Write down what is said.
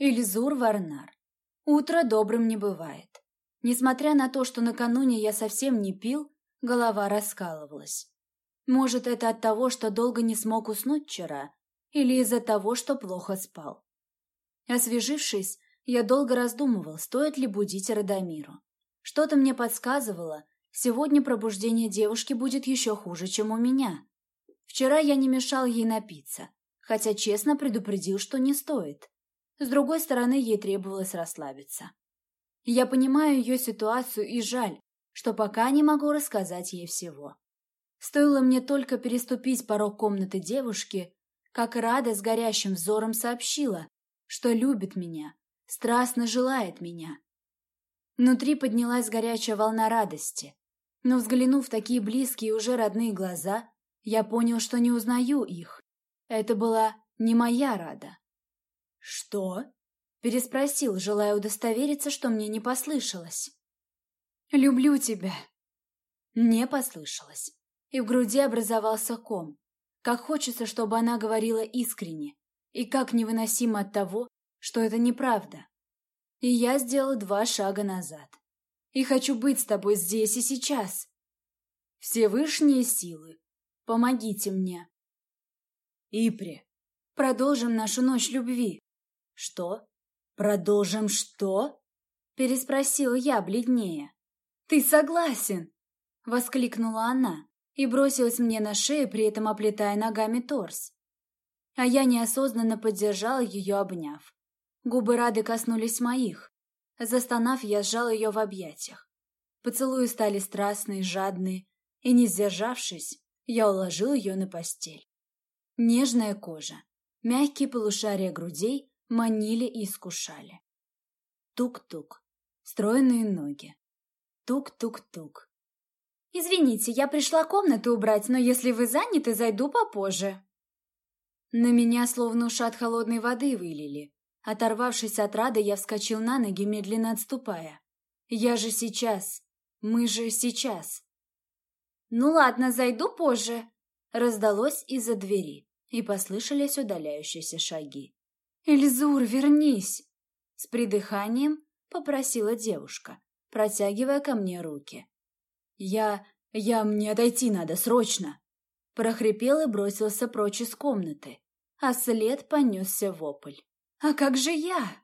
Эльзур Варнар. Утро добрым не бывает. Несмотря на то, что накануне я совсем не пил, голова раскалывалась. Может, это от того, что долго не смог уснуть вчера, или из-за того, что плохо спал. Освежившись, я долго раздумывал, стоит ли будить Радомиру. Что-то мне подсказывало, сегодня пробуждение девушки будет еще хуже, чем у меня. Вчера я не мешал ей напиться, хотя честно предупредил, что не стоит. С другой стороны, ей требовалось расслабиться. Я понимаю ее ситуацию и жаль, что пока не могу рассказать ей всего. Стоило мне только переступить порог комнаты девушки, как Рада с горящим взором сообщила, что любит меня, страстно желает меня. Внутри поднялась горячая волна радости, но, взглянув в такие близкие уже родные глаза, я понял, что не узнаю их. Это была не моя Рада. «Что?» — переспросил, желая удостовериться, что мне не послышалось. «Люблю тебя». Не послышалось, и в груди образовался ком. Как хочется, чтобы она говорила искренне, и как невыносимо от того, что это неправда. И я сделал два шага назад. И хочу быть с тобой здесь и сейчас. Все вышние силы, помогите мне. Ипри, продолжим нашу ночь любви. «Что? Продолжим что?» — переспросила я бледнее. «Ты согласен?» — воскликнула она и бросилась мне на шею, при этом оплетая ногами торс. А я неосознанно поддержала ее, обняв. Губы Рады коснулись моих. Застонав, я сжал ее в объятиях. Поцелуи стали страстные, жадные, и, не сдержавшись, я уложил ее на постель. Нежная кожа, мягкие полушария грудей манили и искушали. Тук-тук, стройные ноги. Тук-тук-тук. «Извините, я пришла комнату убрать, но если вы заняты, зайду попозже». На меня словно ушат холодной воды вылили. Оторвавшись от рады, я вскочил на ноги, медленно отступая. «Я же сейчас! Мы же сейчас!» «Ну ладно, зайду позже!» Раздалось из-за двери, и послышались удаляющиеся шаги. «Эльзур, вернись!» С придыханием попросила девушка, протягивая ко мне руки. «Я... я... мне отойти надо, срочно!» Прохрипел и бросился прочь из комнаты, а след понесся вопль. «А как же я?»